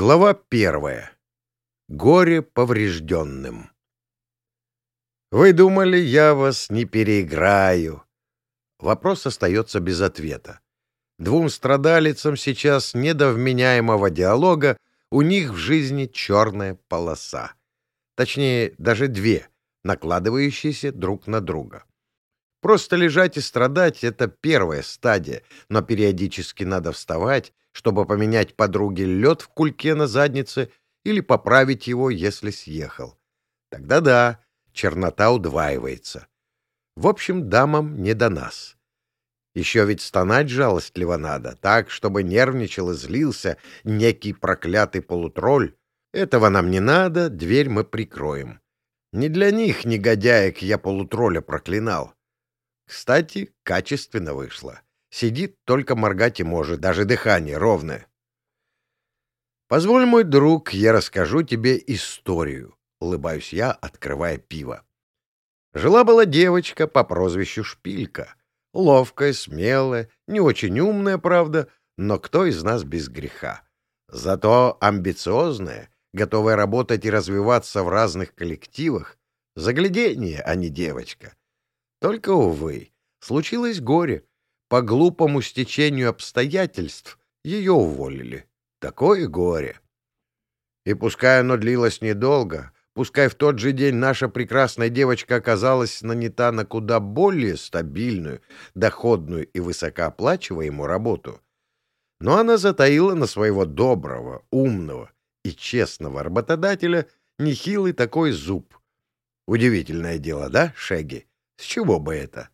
Глава первая. Горе поврежденным. Вы думали, я вас не переиграю? Вопрос остается без ответа. Двум страдалицам сейчас не до вменяемого диалога, у них в жизни черная полоса. Точнее, даже две, накладывающиеся друг на друга. Просто лежать и страдать — это первая стадия, но периодически надо вставать, чтобы поменять подруге лед в кульке на заднице или поправить его, если съехал. Тогда да, чернота удваивается. В общем, дамам не до нас. Еще ведь стонать жалостливо надо, так, чтобы нервничал и злился некий проклятый полутролль. Этого нам не надо, дверь мы прикроем. Не для них, негодяек, я полутролля проклинал. Кстати, качественно вышло. Сидит, только моргать и может, даже дыхание ровное. «Позволь, мой друг, я расскажу тебе историю», — улыбаюсь я, открывая пиво. Жила-была девочка по прозвищу Шпилька. Ловкая, смелая, не очень умная, правда, но кто из нас без греха? Зато амбициозная, готовая работать и развиваться в разных коллективах. Заглядение, а не девочка. Только, увы, случилось горе. По глупому стечению обстоятельств ее уволили. Такое горе. И пускай оно длилось недолго, пускай в тот же день наша прекрасная девочка оказалась нанята на куда более стабильную, доходную и высокооплачиваемую работу, но она затаила на своего доброго, умного и честного работодателя нехилый такой зуб. Удивительное дело, да, Шеги? С чего бы это?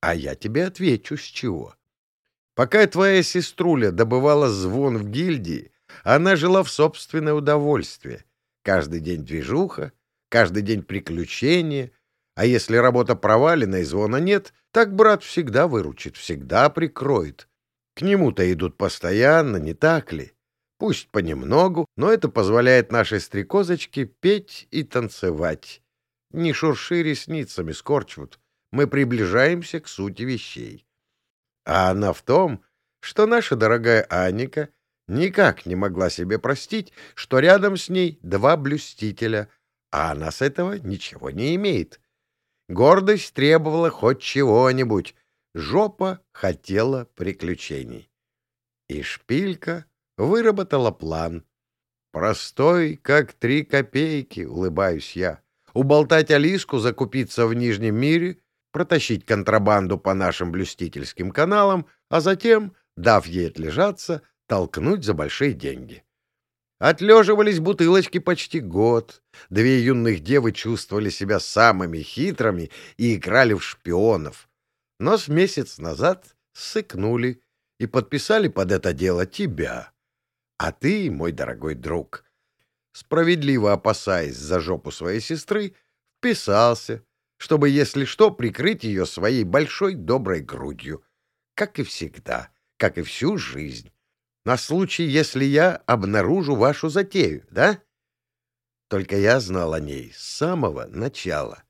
А я тебе отвечу, с чего. Пока твоя сеструля добывала звон в гильдии, она жила в собственное удовольствие. Каждый день движуха, каждый день приключения. А если работа провалена и звона нет, так брат всегда выручит, всегда прикроет. К нему-то идут постоянно, не так ли? Пусть понемногу, но это позволяет нашей стрекозочке петь и танцевать. Не шурши ресницами, Скорчвуд. Мы приближаемся к сути вещей. А она в том, что наша дорогая Анника никак не могла себе простить, что рядом с ней два блюстителя, а она с этого ничего не имеет. Гордость требовала хоть чего-нибудь, жопа хотела приключений. И шпилька выработала план. Простой, как три копейки, улыбаюсь я уболтать Алиску закупиться в Нижнем мире, протащить контрабанду по нашим блюстительским каналам, а затем, дав ей отлежаться, толкнуть за большие деньги. Отлеживались бутылочки почти год. Две юных девы чувствовали себя самыми хитрыми и играли в шпионов. Но с месяц назад сыкнули и подписали под это дело тебя. А ты, мой дорогой друг, справедливо опасаясь за жопу своей сестры, вписался, чтобы, если что, прикрыть ее своей большой доброй грудью, как и всегда, как и всю жизнь, на случай, если я обнаружу вашу затею, да? Только я знал о ней с самого начала.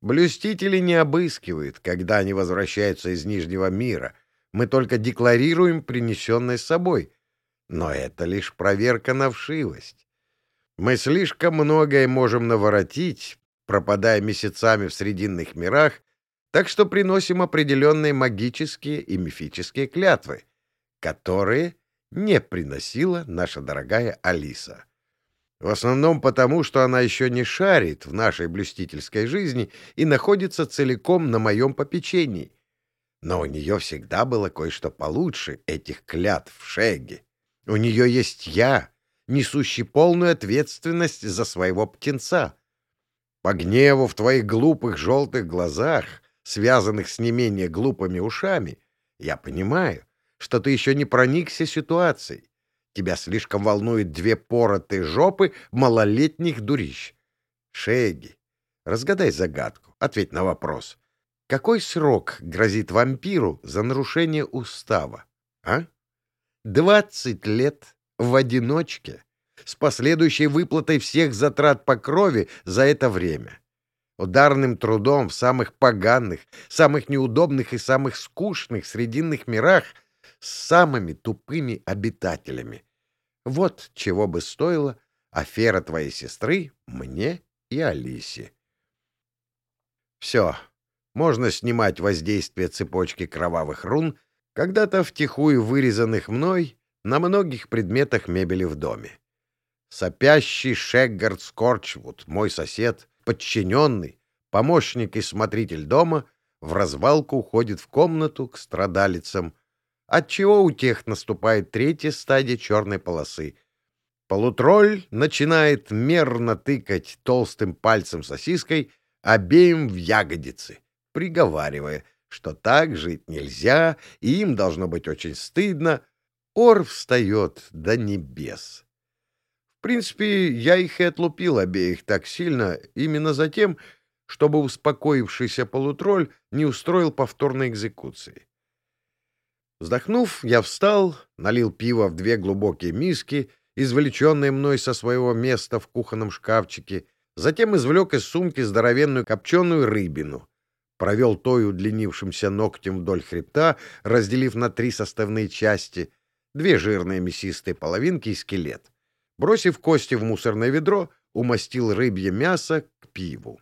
Блюстители не обыскивают, когда они возвращаются из Нижнего мира. Мы только декларируем принесенное с собой. Но это лишь проверка на вшивость. Мы слишком многое можем наворотить, пропадая месяцами в срединных мирах, так что приносим определенные магические и мифические клятвы, которые не приносила наша дорогая Алиса. В основном потому, что она еще не шарит в нашей блюстительской жизни и находится целиком на моем попечении. Но у нее всегда было кое-что получше этих клятв в Шеге. У нее есть я, несущий полную ответственность за своего птенца. По гневу в твоих глупых желтых глазах, связанных с не менее глупыми ушами, я понимаю, что ты еще не проникся ситуацией. Тебя слишком волнуют две поротые жопы малолетних дурищ. Шеги, разгадай загадку, ответь на вопрос. Какой срок грозит вампиру за нарушение устава, а? Двадцать лет в одиночке, с последующей выплатой всех затрат по крови за это время. Ударным трудом в самых поганых, самых неудобных и самых скучных срединных мирах с самыми тупыми обитателями. Вот чего бы стоила афера твоей сестры мне и Алисе. Все, можно снимать воздействие цепочки кровавых рун, когда-то втихую вырезанных мной на многих предметах мебели в доме. Сопящий Шеггард Скорчвуд, мой сосед, подчиненный, помощник и смотритель дома, в развалку уходит в комнату к страдалицам, отчего у тех наступает третья стадия черной полосы. Полутролль начинает мерно тыкать толстым пальцем сосиской обеим в ягодицы, приговаривая, что так жить нельзя, и им должно быть очень стыдно. Ор встает до небес. В принципе, я их и отлупил обеих так сильно именно за тем, чтобы успокоившийся полутролль не устроил повторной экзекуции. Вздохнув, я встал, налил пиво в две глубокие миски, извлеченные мной со своего места в кухонном шкафчике, затем извлек из сумки здоровенную копченую рыбину, провел той удлинившимся ногтем вдоль хребта, разделив на три составные части, две жирные мясистые половинки и скелет. Бросив кости в мусорное ведро, умастил рыбье мясо к пиву.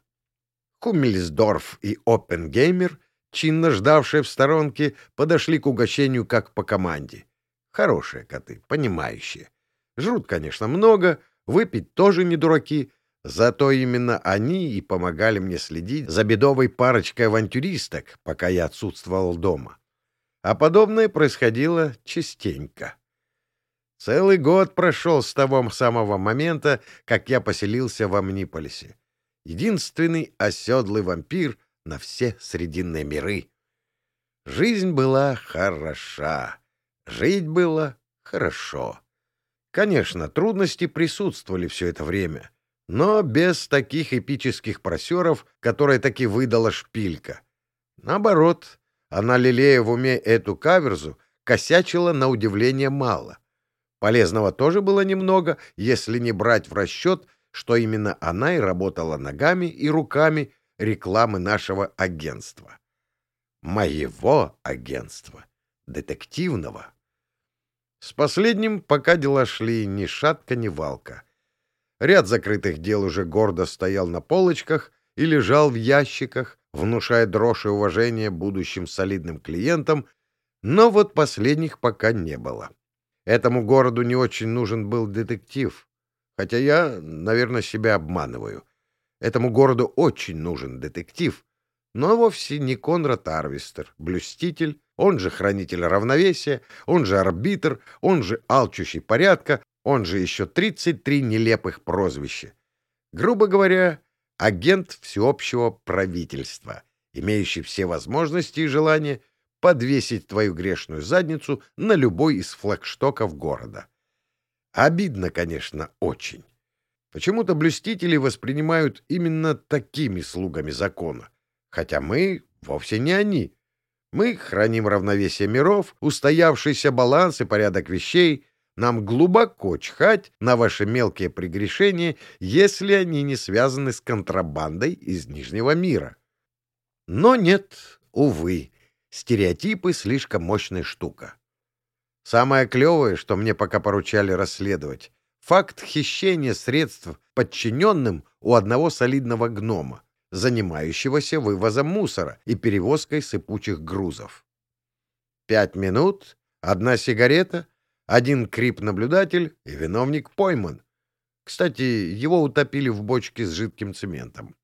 Кумельсдорф и Оппенгеймер, чинно ждавшие в сторонке, подошли к угощению как по команде. Хорошие коты, понимающие. Жрут, конечно, много, выпить тоже не дураки, зато именно они и помогали мне следить за бедовой парочкой авантюристок, пока я отсутствовал дома. А подобное происходило частенько. Целый год прошел с того самого момента, как я поселился в Амниполисе. Единственный оседлый вампир на все срединные миры. Жизнь была хороша. Жить было хорошо. Конечно, трудности присутствовали все это время, но без таких эпических просеров, которые таки выдала шпилька. Наоборот, она, лелея в уме эту каверзу, косячила на удивление мало. Полезного тоже было немного, если не брать в расчет, что именно она и работала ногами и руками рекламы нашего агентства. Моего агентства. Детективного. С последним пока дела шли ни шатка, ни валка. Ряд закрытых дел уже гордо стоял на полочках и лежал в ящиках, внушая дрожь и уважение будущим солидным клиентам, но вот последних пока не было. Этому городу не очень нужен был детектив. Хотя я, наверное, себя обманываю. Этому городу очень нужен детектив, но вовсе не Конрад Арвистер, блюститель, он же хранитель равновесия, он же арбитр, он же алчущий порядка, он же еще 33 нелепых прозвища. Грубо говоря, агент всеобщего правительства, имеющий все возможности и желания подвесить твою грешную задницу на любой из флагштоков города. Обидно, конечно, очень. Почему-то блюстители воспринимают именно такими слугами закона, хотя мы вовсе не они. Мы храним равновесие миров, устоявшийся баланс и порядок вещей. Нам глубоко чхать на ваши мелкие прегрешения, если они не связаны с контрабандой из Нижнего мира. Но нет, увы, Стереотипы — слишком мощная штука. Самое клевое, что мне пока поручали расследовать — факт хищения средств подчиненным у одного солидного гнома, занимающегося вывозом мусора и перевозкой сыпучих грузов. Пять минут, одна сигарета, один крип-наблюдатель и виновник пойман. Кстати, его утопили в бочке с жидким цементом.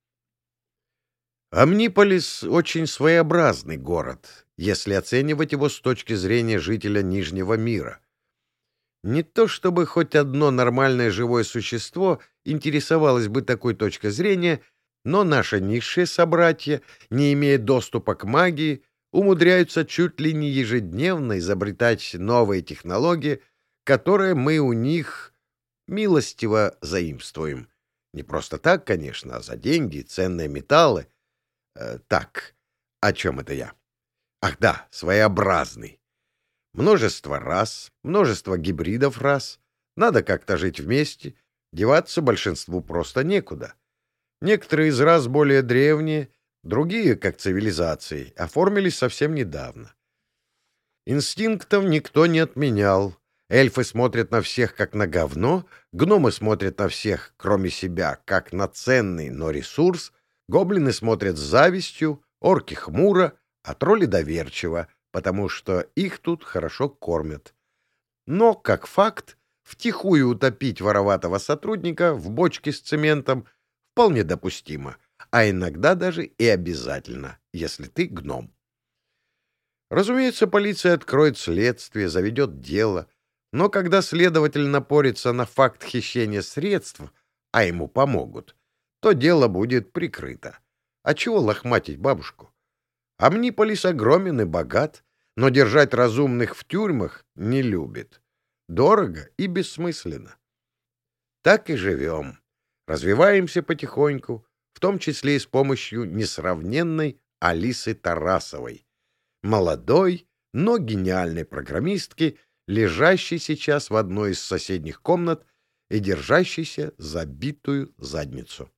Амниполис — очень своеобразный город, если оценивать его с точки зрения жителя Нижнего мира. Не то чтобы хоть одно нормальное живое существо интересовалось бы такой точкой зрения, но наши низшие собратья, не имея доступа к магии, умудряются чуть ли не ежедневно изобретать новые технологии, которые мы у них милостиво заимствуем. Не просто так, конечно, а за деньги, ценные металлы — Э, так, о чем это я? Ах да, своеобразный. Множество рас, множество гибридов рас. Надо как-то жить вместе. Деваться большинству просто некуда. Некоторые из рас более древние, другие, как цивилизации, оформились совсем недавно. Инстинктов никто не отменял. Эльфы смотрят на всех, как на говно, гномы смотрят на всех, кроме себя, как на ценный, но ресурс, гоблины смотрят с завистью, орки хмуро, а тролли доверчиво, потому что их тут хорошо кормят. Но, как факт, втихую утопить вороватого сотрудника в бочке с цементом вполне допустимо, а иногда даже и обязательно, если ты гном. Разумеется, полиция откроет следствие, заведет дело, но когда следователь напорится на факт хищения средств, а ему помогут, то дело будет прикрыто. А чего лохматить бабушку? Амниполис огромен и богат, но держать разумных в тюрьмах не любит. Дорого и бессмысленно. Так и живем. Развиваемся потихоньку, в том числе и с помощью несравненной Алисы Тарасовой, молодой, но гениальной программистки, лежащей сейчас в одной из соседних комнат и держащейся забитую задницу.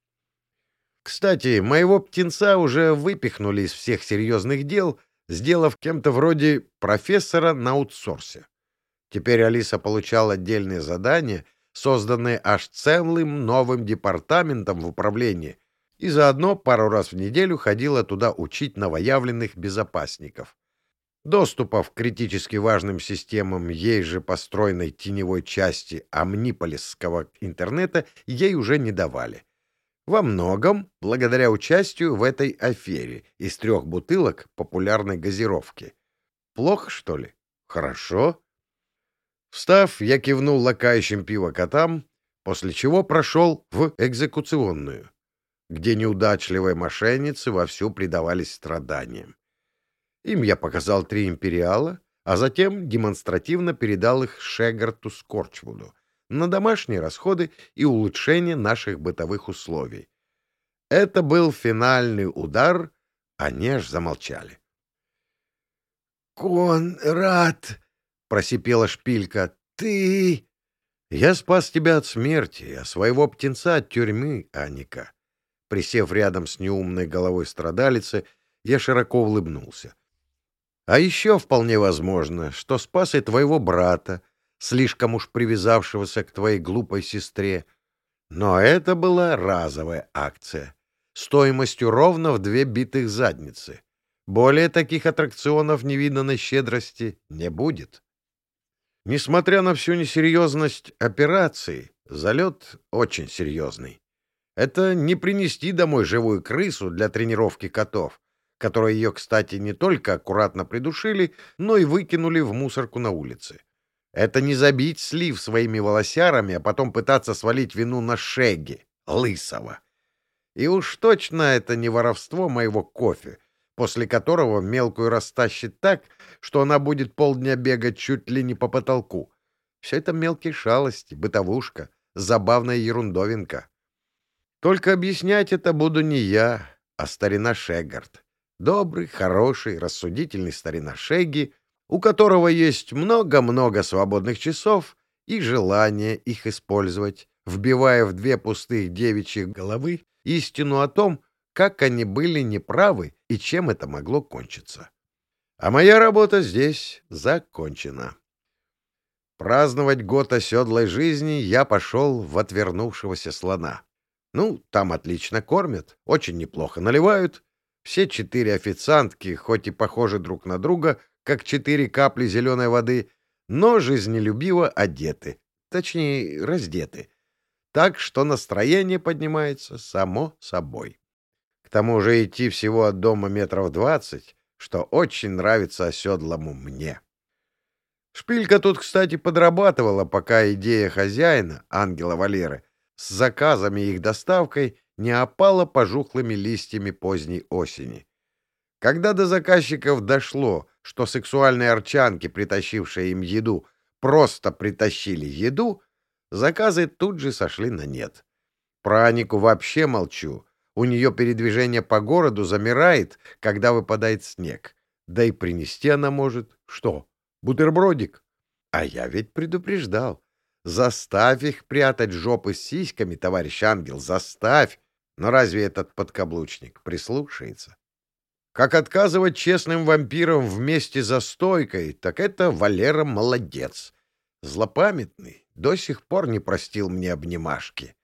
Кстати, моего птенца уже выпихнули из всех серьезных дел, сделав кем-то вроде профессора на аутсорсе. Теперь Алиса получала отдельные задания, созданные аж целым новым департаментом в управлении, и заодно пару раз в неделю ходила туда учить новоявленных безопасников. Доступов к критически важным системам ей же построенной теневой части амниполисского интернета ей уже не давали. Во многом благодаря участию в этой афере из трех бутылок популярной газировки. Плохо, что ли? Хорошо. Встав, я кивнул лакающим пиво котам, после чего прошел в экзекуционную где неудачливые мошенницы вовсю предавались страданиям. Им я показал три империала, а затем демонстративно передал их Шегарту Скорчвуду на домашние расходы и улучшение наших бытовых условий. Это был финальный удар, они аж замолчали. «Конрад!» — просипела шпилька. «Ты...» «Я спас тебя от смерти, а своего птенца от тюрьмы, Аника. Присев рядом с неумной головой страдалицы, я широко улыбнулся. А еще вполне возможно, что спас и твоего брата, слишком уж привязавшегося к твоей глупой сестре. Но это была разовая акция, стоимостью ровно в две битых задницы. Более таких аттракционов невиданной щедрости не будет. Несмотря на всю несерьезность операции, залет очень серьезный. Это не принести домой живую крысу для тренировки котов, которые ее, кстати, не только аккуратно придушили, но и выкинули в мусорку на улице. Это не забить слив своими волосярами, а потом пытаться свалить вину на Шеги, лысого. И уж точно это не воровство моего кофе, после которого мелкую растащит так, что она будет полдня бегать чуть ли не по потолку. Все это мелкие шалости, бытовушка, забавная ерундовинка. Только объяснять это буду не я, а старина Шегард. Добрый, хороший, рассудительный старина Шеги, у которого есть много-много свободных часов и желание их использовать, вбивая в две пустых девичьих головы истину о том, как они были неправы и чем это могло кончиться. А моя работа здесь закончена. Праздновать год оседлой жизни я пошел в отвернувшегося слона. Ну, там отлично кормят, очень неплохо наливают. Все четыре официантки, хоть и похожи друг на друга, как четыре капли зеленой воды, но жизнелюбиво одеты, точнее, раздеты. Так что настроение поднимается само собой. К тому же идти всего от дома метров двадцать, что очень нравится оседлому мне. Шпилька тут, кстати, подрабатывала, пока идея хозяина, ангела Валеры, с заказами и их доставкой не опала пожухлыми листьями поздней осени. Когда до заказчиков дошло, что сексуальные арчанки, притащившие им еду, просто притащили еду, заказы тут же сошли на нет. Про Анику вообще молчу. У нее передвижение по городу замирает, когда выпадает снег. Да и принести она может. Что, бутербродик? А я ведь предупреждал. Заставь их прятать жопы с сиськами, товарищ ангел, заставь. Но разве этот подкаблучник прислушается? Как отказывать честным вампирам вместе за стойкой, так это Валера молодец. Злопамятный, до сих пор не простил мне обнимашки.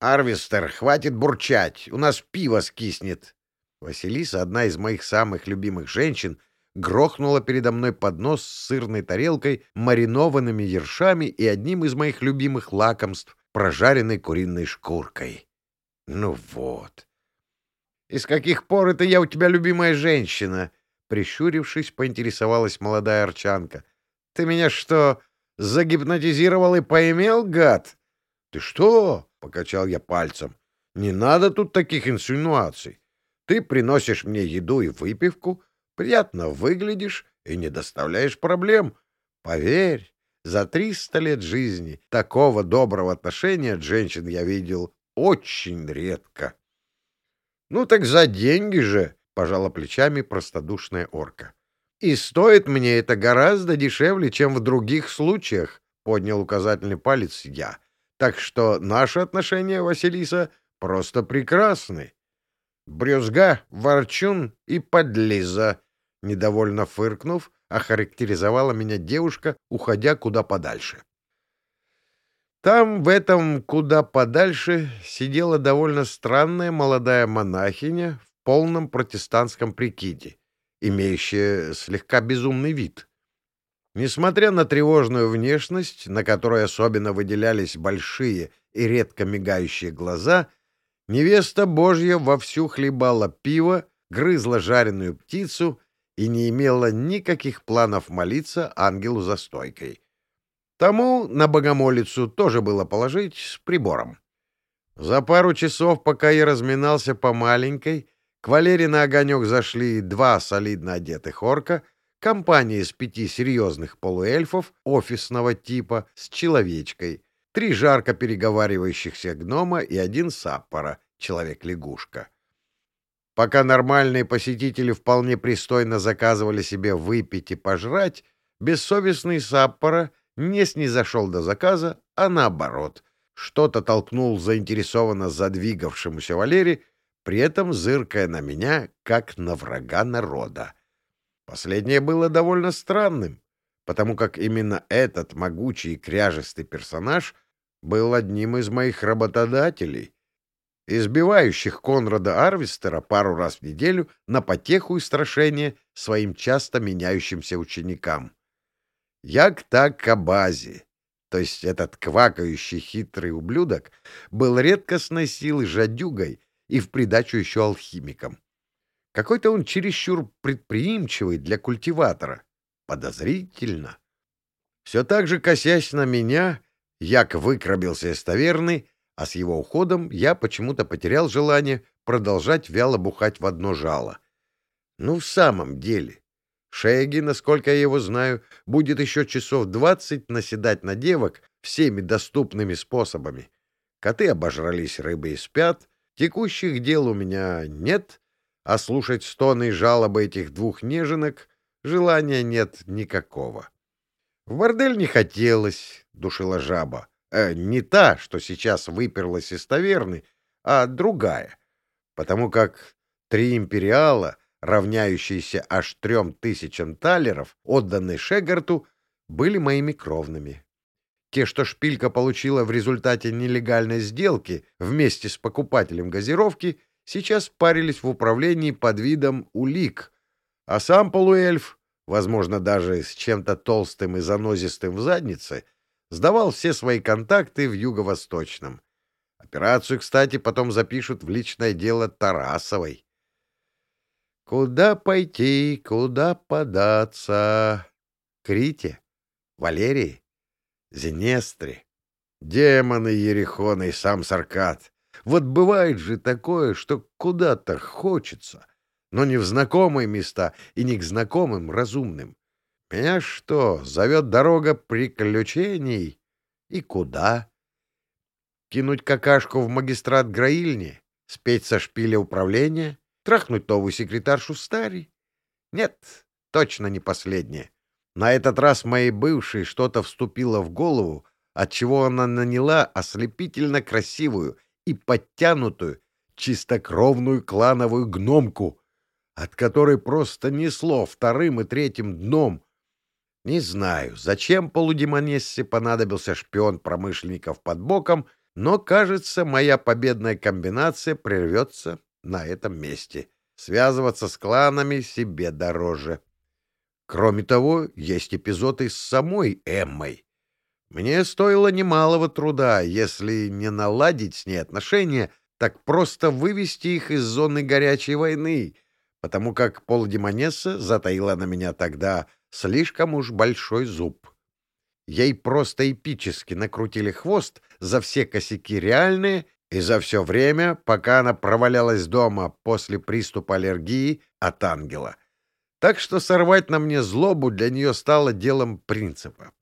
«Арвистер, хватит бурчать, у нас пиво скиснет». Василиса, одна из моих самых любимых женщин, грохнула передо мной поднос с сырной тарелкой, маринованными ершами и одним из моих любимых лакомств — прожаренной куриной шкуркой. Ну вот. «Из каких пор это я у тебя любимая женщина?» Прищурившись, поинтересовалась молодая арчанка. «Ты меня что, загипнотизировал и поимел, гад?» «Ты что?» — покачал я пальцем. «Не надо тут таких инсинуаций. Ты приносишь мне еду и выпивку, приятно выглядишь и не доставляешь проблем. Поверь, за триста лет жизни такого доброго отношения от женщин я видел очень редко. — Ну так за деньги же, — пожала плечами простодушная орка. — И стоит мне это гораздо дешевле, чем в других случаях, — поднял указательный палец я. — Так что наши отношения, Василиса, просто прекрасны. Брюзга, ворчун и подлиза, — недовольно фыркнув, охарактеризовала меня девушка, уходя куда подальше. Там, в этом куда подальше, сидела довольно странная молодая монахиня в полном протестантском прикиде, имеющая слегка безумный вид. Несмотря на тревожную внешность, на которой особенно выделялись большие и редко мигающие глаза, невеста Божья вовсю хлебала пиво, грызла жареную птицу и не имела никаких планов молиться ангелу за стойкой. Тому на богомолицу тоже было положить с прибором. За пару часов, пока я разминался по маленькой, к Валере на огонек зашли два солидно одетых орка, компания из пяти серьезных полуэльфов офисного типа с человечкой, три жарко переговаривающихся гнома и один саппора, человек-лягушка. Пока нормальные посетители вполне пристойно заказывали себе выпить и пожрать, бессовестный саппора — не снизошел до заказа, а наоборот, что-то толкнул заинтересованно задвигавшемуся Валере, при этом зыркая на меня, как на врага народа. Последнее было довольно странным, потому как именно этот могучий и кряжестый персонаж был одним из моих работодателей, избивающих Конрада Арвистера пару раз в неделю на потеху и страшение своим часто меняющимся ученикам. Як-так Кабази, то есть этот квакающий хитрый ублюдок, был редкостной силой жадюгой и в придачу еще алхимиком. Какой-то он чересчур предприимчивый для культиватора. Подозрительно. Все так же, косясь на меня, Як выкробился из таверны, а с его уходом я почему-то потерял желание продолжать вяло бухать в одно жало. Ну, в самом деле, Шеги, насколько я его знаю, будет еще часов двадцать наседать на девок всеми доступными способами. Коты обожрались рыбы и спят, текущих дел у меня нет, а слушать стоны и жалобы этих двух неженок желания нет никакого. В бордель не хотелось, — душила жаба. Э, не та, что сейчас выперлась из таверны, а другая, потому как три империала — равняющиеся аж трем тысячам талеров, отданные Шегарту, были моими кровными. Те, что шпилька получила в результате нелегальной сделки вместе с покупателем газировки, сейчас парились в управлении под видом улик, а сам полуэльф, возможно, даже с чем-то толстым и занозистым в заднице, сдавал все свои контакты в Юго-Восточном. Операцию, кстати, потом запишут в личное дело Тарасовой. Куда пойти, куда податься? Крите? Валерии? Зенестре? Демоны Ерехона и сам Саркат. Вот бывает же такое, что куда-то хочется, но не в знакомые места и не к знакомым разумным. Меня что, зовет дорога приключений? И куда? Кинуть какашку в магистрат Граильни? Спеть со шпиля управления? Трахнуть новую секретаршу Стари? Нет, точно не последнее. На этот раз моей бывшей что-то вступило в голову, отчего она наняла ослепительно красивую и подтянутую, чистокровную клановую гномку, от которой просто несло вторым и третьим дном. Не знаю, зачем полудемонессе понадобился шпион промышленников под боком, но, кажется, моя победная комбинация прервется на этом месте. Связываться с кланами себе дороже. Кроме того, есть эпизоды с самой Эммой. Мне стоило немалого труда, если не наладить с ней отношения, так просто вывести их из зоны горячей войны, потому как полудемонесса затаила на меня тогда слишком уж большой зуб. Ей просто эпически накрутили хвост за все косяки реальные и за все время, пока она провалялась дома после приступа аллергии от ангела. Так что сорвать на мне злобу для нее стало делом принципа.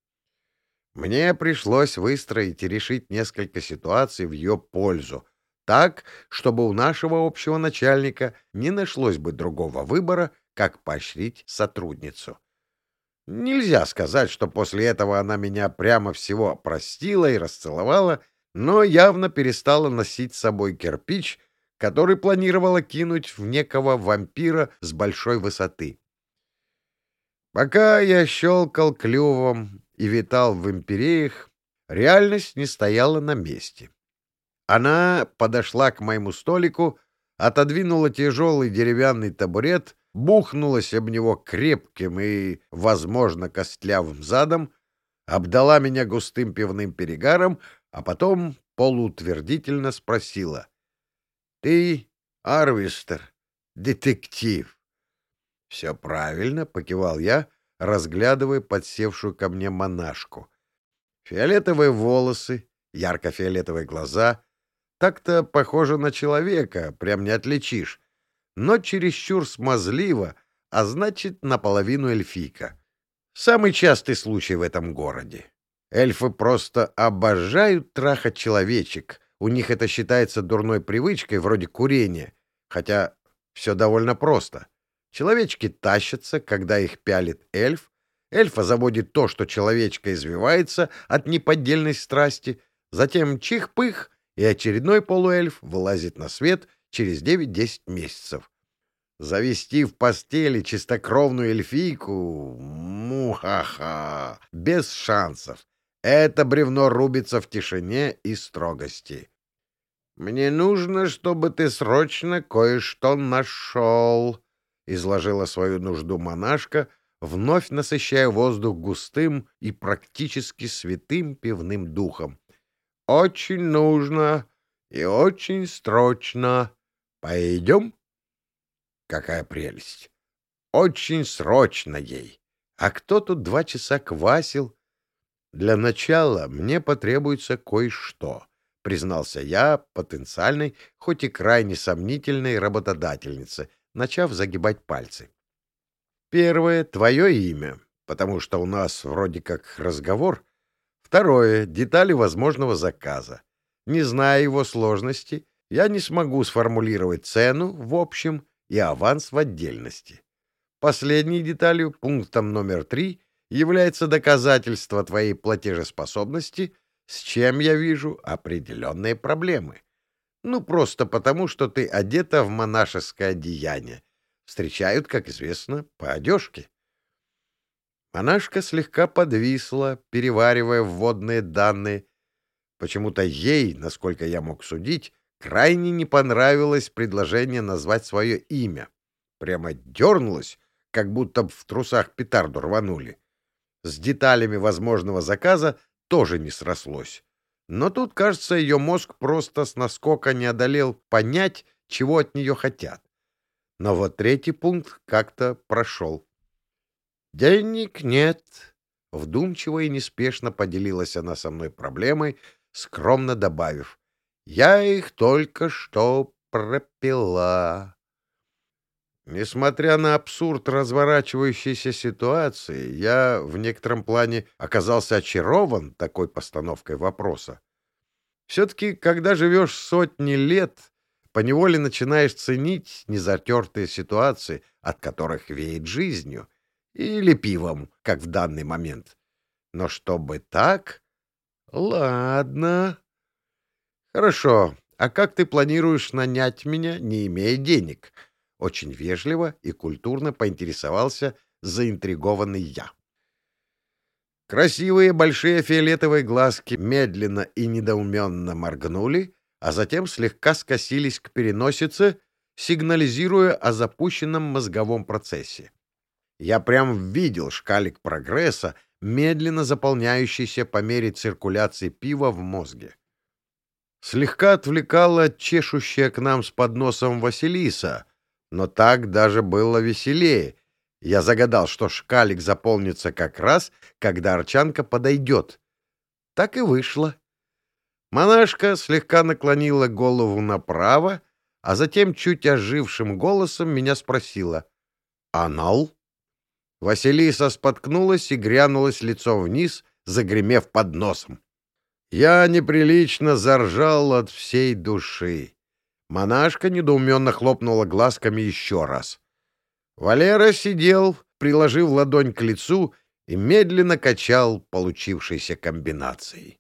Мне пришлось выстроить и решить несколько ситуаций в ее пользу, так, чтобы у нашего общего начальника не нашлось бы другого выбора, как поощрить сотрудницу. Нельзя сказать, что после этого она меня прямо всего простила и расцеловала, но явно перестала носить с собой кирпич, который планировала кинуть в некого вампира с большой высоты. Пока я щелкал клювом и витал в империях, реальность не стояла на месте. Она подошла к моему столику, отодвинула тяжелый деревянный табурет бухнулась об него крепким и, возможно, костлявым задом, обдала меня густым пивным перегаром, а потом полуутвердительно спросила. — Ты, Арвистер, детектив? — Все правильно, — покивал я, разглядывая подсевшую ко мне монашку. Фиолетовые волосы, ярко-фиолетовые глаза — так-то похоже на человека, прям не отличишь но чересчур смазливо, а значит, наполовину эльфийка. Самый частый случай в этом городе. Эльфы просто обожают трахать человечек. У них это считается дурной привычкой, вроде курения. Хотя все довольно просто. Человечки тащатся, когда их пялит эльф. Эльфа заводит то, что человечка извивается от неподдельной страсти. Затем чих-пых, и очередной полуэльф вылазит на свет — через 9-10 месяцев. Завести в постели чистокровную эльфийку — мухаха, без шансов. Это бревно рубится в тишине и строгости. «Мне нужно, чтобы ты срочно кое-что нашел», — изложила свою нужду монашка, вновь насыщая воздух густым и практически святым пивным духом. «Очень нужно и очень срочно. Пойдем? Какая прелесть! Очень срочно ей. А кто тут два часа квасил? Для начала мне потребуется кое-что, признался я потенциальной, хоть и крайне сомнительной работодательнице, начав загибать пальцы. Первое — твое имя, потому что у нас вроде как разговор. Второе — детали возможного заказа. Не зная его сложности, я не смогу сформулировать цену в общем и аванс в отдельности. Последней деталью, пунктом номер три, является доказательство твоей платежеспособности, с чем я вижу определенные проблемы. Ну, просто потому, что ты одета в монашеское одеяние. Встречают, как известно, по одежке. Монашка слегка подвисла, переваривая вводные данные. Почему-то ей, насколько я мог судить, крайне не понравилось предложение назвать свое имя. Прямо дернулась, как будто в трусах петарду рванули. С деталями возможного заказа тоже не срослось. Но тут, кажется, ее мозг просто с наскока не одолел понять, чего от нее хотят. Но вот третий пункт как-то прошел. «Денег нет», — вдумчиво и неспешно поделилась она со мной проблемой, скромно добавив. Я их только что пропила. Несмотря на абсурд разворачивающейся ситуации, я в некотором плане оказался очарован такой постановкой вопроса. Все-таки, когда живешь сотни лет, поневоле начинаешь ценить незатертые ситуации, от которых веет жизнью, или пивом, как в данный момент. Но чтобы так... Ладно, «Хорошо. А как ты планируешь нанять меня, не имея денег?» Очень вежливо и культурно поинтересовался заинтригованный я. Красивые большие фиолетовые глазки медленно и недоуменно моргнули, а затем слегка скосились к переносице, сигнализируя о запущенном мозговом процессе. Я прям видел шкалик прогресса, медленно заполняющийся по мере циркуляции пива в мозге. Слегка отвлекала чешущая к нам с подносом Василиса, но так даже было веселее. Я загадал, что шкалик заполнится как раз, когда Арчанка подойдет. Так и вышло. Монашка слегка наклонила голову направо, а затем чуть ожившим голосом меня спросила «Анал?». Василиса споткнулась и грянулась лицом вниз, загремев под носом. Я неприлично заржал от всей души. Монашка недоуменно хлопнула глазками еще раз. Валера сидел, приложив ладонь к лицу, и медленно качал получившейся комбинацией.